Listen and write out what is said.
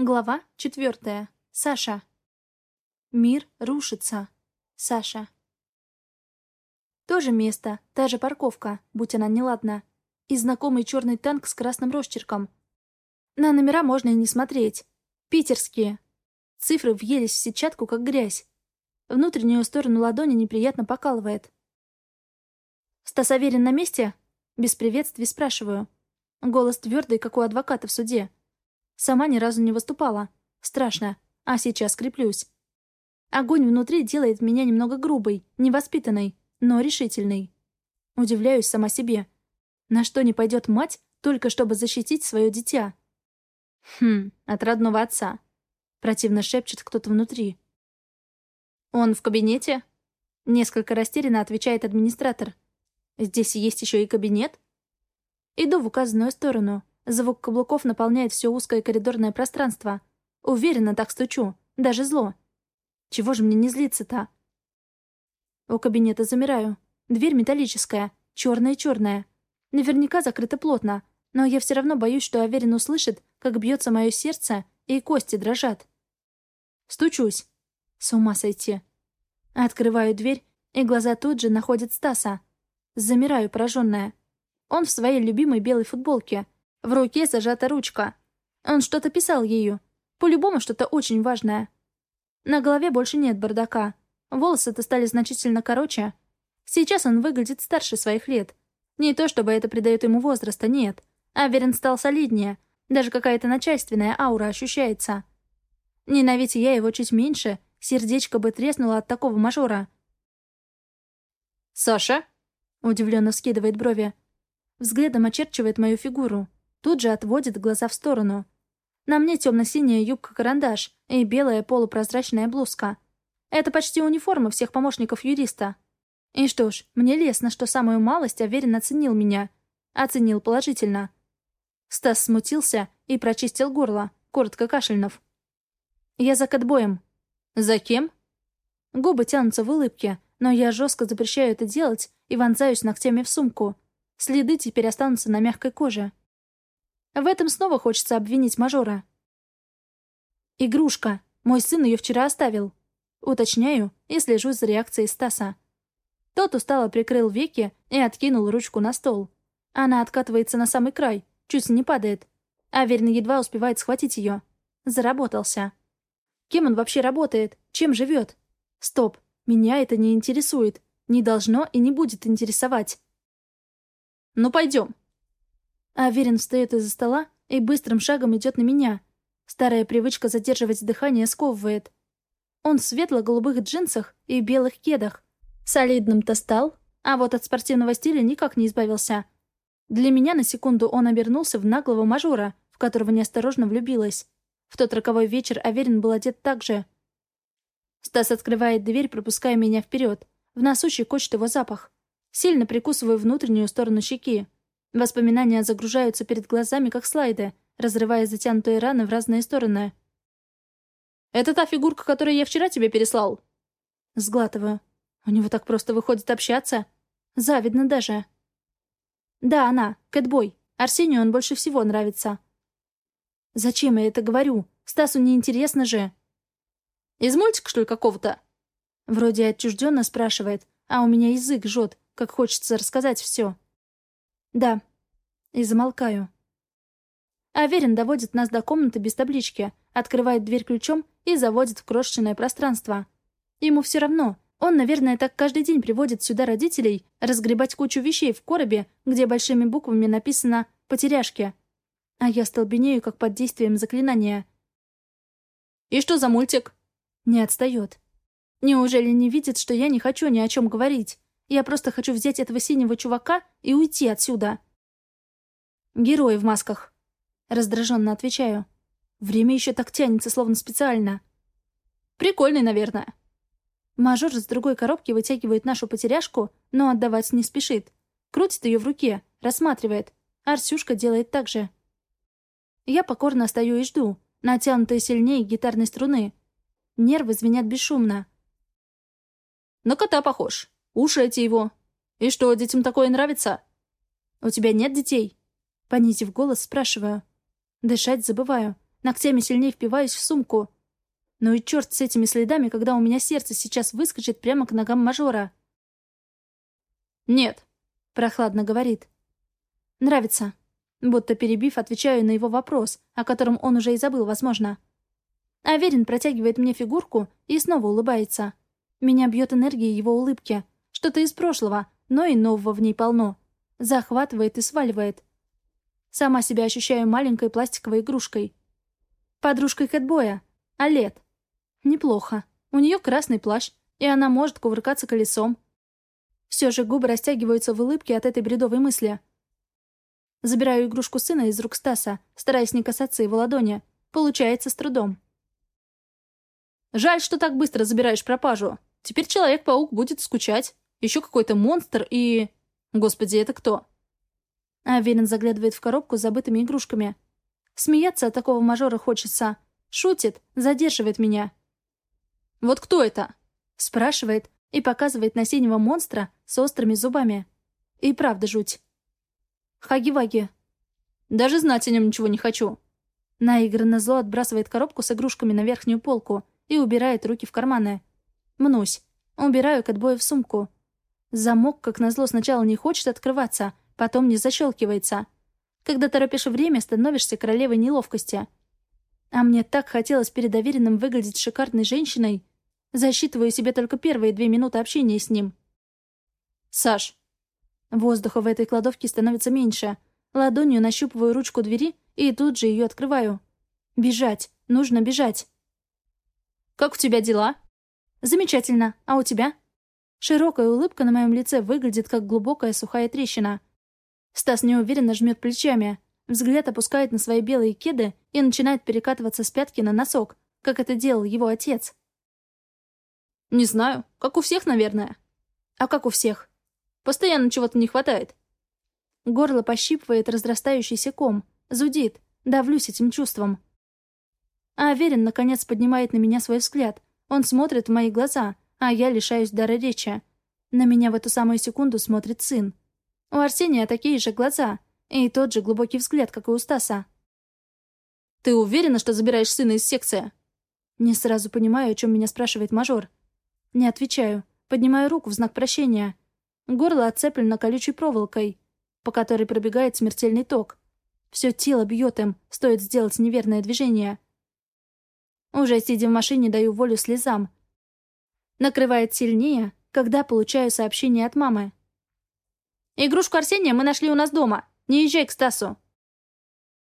Глава четвертая. Саша. Мир рушится. Саша. То же место, та же парковка, будь она неладна. И знакомый черный танк с красным росчерком. На номера можно и не смотреть. Питерские. Цифры въелись в сетчатку, как грязь. Внутреннюю сторону ладони неприятно покалывает. «Стас Аверин на месте?» Без приветствий спрашиваю. Голос твердый, как у адвоката в суде. Сама ни разу не выступала. Страшно. А сейчас креплюсь. Огонь внутри делает меня немного грубой, невоспитанной, но решительной. Удивляюсь сама себе. На что не пойдет мать, только чтобы защитить свое дитя? Хм, от родного отца. Противно шепчет кто-то внутри. «Он в кабинете?» Несколько растерянно отвечает администратор. «Здесь есть еще и кабинет?» Иду в указанную сторону. Звук каблуков наполняет все узкое коридорное пространство. Уверенно так стучу. Даже зло. Чего же мне не злиться-то? У кабинета замираю. Дверь металлическая. Черная-черная. Наверняка закрыта плотно. Но я все равно боюсь, что Аверин услышит, как бьется мое сердце, и кости дрожат. Стучусь. С ума сойти. Открываю дверь, и глаза тут же находят Стаса. Замираю, пораженная. Он в своей любимой белой футболке — в руке зажата ручка. Он что-то писал ею. По-любому что-то очень важное. На голове больше нет бардака. Волосы-то стали значительно короче. Сейчас он выглядит старше своих лет. Не то чтобы это придает ему возраста, нет. Аверин стал солиднее. Даже какая-то начальственная аура ощущается. Ненавидь я его чуть меньше, сердечко бы треснуло от такого мажора. «Саша?» — удивленно скидывает брови. Взглядом очерчивает мою фигуру. Тут же отводит глаза в сторону. На мне темно-синяя юбка-карандаш и белая полупрозрачная блузка. Это почти униформа всех помощников юриста. И что ж, мне лестно, что самую малость Аверин оценил меня. Оценил положительно. Стас смутился и прочистил горло, коротко кашлянув. «Я за кэтбоем». «За кем?» Губы тянутся в улыбке, но я жестко запрещаю это делать и вонзаюсь ногтями в сумку. Следы теперь останутся на мягкой коже. В этом снова хочется обвинить мажора. «Игрушка. Мой сын ее вчера оставил». Уточняю и слежу за реакцией Стаса. Тот устало прикрыл веки и откинул ручку на стол. Она откатывается на самый край, чуть не падает. Аверин едва успевает схватить ее. Заработался. Кем он вообще работает? Чем живет? Стоп, меня это не интересует. Не должно и не будет интересовать. «Ну, пойдем», Аверин встает из-за стола и быстрым шагом идет на меня. Старая привычка задерживать дыхание сковывает. Он в светло-голубых джинсах и белых кедах. Солидным-то стал, а вот от спортивного стиля никак не избавился. Для меня на секунду он обернулся в наглого мажора, в которого неосторожно влюбилась. В тот роковой вечер Аверин был одет так же. Стас открывает дверь, пропуская меня вперед. В носу щекочет его запах. Сильно прикусываю внутреннюю сторону щеки. Воспоминания загружаются перед глазами, как слайды, разрывая затянутые раны в разные стороны. «Это та фигурка, которую я вчера тебе переслал?» Сглатываю. У него так просто выходит общаться. Завидно даже. «Да, она, Кэтбой. Арсению он больше всего нравится». «Зачем я это говорю? Стасу неинтересно же». «Из мультика, что ли, какого-то?» Вроде отчужденно спрашивает, а у меня язык жжет, как хочется рассказать все. «Да». И замолкаю. Аверин доводит нас до комнаты без таблички, открывает дверь ключом и заводит в крошечное пространство. Ему все равно. Он, наверное, так каждый день приводит сюда родителей разгребать кучу вещей в коробе, где большими буквами написано «потеряшки». А я столбенею, как под действием заклинания. «И что за мультик?» Не отстает. Неужели не видит, что я не хочу ни о чем говорить? Я просто хочу взять этого синего чувака и уйти отсюда. Герои в масках. Раздраженно отвечаю. Время еще так тянется, словно специально. Прикольный, наверное. Мажор с другой коробки вытягивает нашу потеряшку, но отдавать не спешит. Крутит ее в руке, рассматривает. Арсюшка делает так же. Я покорно стою и жду, натянутые сильнее гитарной струны. Нервы звенят бесшумно. «На кота похож», Уши эти его. И что, детям такое нравится? У тебя нет детей? Понизив голос, спрашиваю. Дышать забываю. ногтями сильнее впиваюсь в сумку. Ну и черт с этими следами, когда у меня сердце сейчас выскочит прямо к ногам мажора. «Нет», — прохладно говорит. «Нравится». Будто перебив, отвечаю на его вопрос, о котором он уже и забыл, возможно. Аверин протягивает мне фигурку и снова улыбается. Меня бьет энергия его улыбки. Что-то из прошлого, но и нового в ней полно. Захватывает и сваливает. Сама себя ощущаю маленькой пластиковой игрушкой. Подружкой Кэтбоя. Олет. Неплохо. У нее красный плащ, и она может кувыркаться колесом. Все же губы растягиваются в улыбке от этой бредовой мысли. Забираю игрушку сына из рук Стаса, стараясь не касаться его ладони. Получается с трудом. «Жаль, что так быстро забираешь пропажу. Теперь Человек-паук будет скучать. Еще какой-то монстр и... Господи, это кто?» Аверин заглядывает в коробку с забытыми игрушками. Смеяться от такого мажора хочется. Шутит, задерживает меня. «Вот кто это?» Спрашивает и показывает на синего монстра с острыми зубами. И правда жуть. Хаги-ваги. Даже знать о нем ничего не хочу. Наигранно зло отбрасывает коробку с игрушками на верхнюю полку и убирает руки в карманы. Мнусь. Убираю к отбою в сумку. Замок, как назло, сначала не хочет открываться, потом не защелкивается. Когда торопишь время, становишься королевой неловкости. А мне так хотелось перед доверенным выглядеть шикарной женщиной. Засчитываю себе только первые две минуты общения с ним. «Саш, Воздуха в этой кладовке становится меньше. Ладонью нащупываю ручку двери и тут же ее открываю. Бежать. Нужно бежать. «Как у тебя дела?» «Замечательно. А у тебя?» Широкая улыбка на моем лице выглядит, как глубокая сухая трещина. Стас неуверенно жмет плечами. Взгляд опускает на свои белые кеды и начинает перекатываться с пятки на носок, как это делал его отец. «Не знаю. Как у всех, наверное». «А как у всех?» Постоянно чего-то не хватает. Горло пощипывает разрастающийся ком. Зудит. Давлюсь этим чувством. А Аверин, наконец, поднимает на меня свой взгляд. Он смотрит в мои глаза, а я лишаюсь дара речи. На меня в эту самую секунду смотрит сын. У Арсения такие же глаза и тот же глубокий взгляд, как и у Стаса. «Ты уверена, что забираешь сына из секции?» Не сразу понимаю, о чем меня спрашивает мажор. Не отвечаю. Поднимаю руку в знак прощения. Горло отцеплено колючей проволокой, по которой пробегает смертельный ток. Все тело бьет им, стоит сделать неверное движение. Уже сидя в машине, даю волю слезам. Накрывает сильнее, когда получаю сообщение от мамы. «Игрушку Арсения мы нашли у нас дома. Не езжай к Стасу.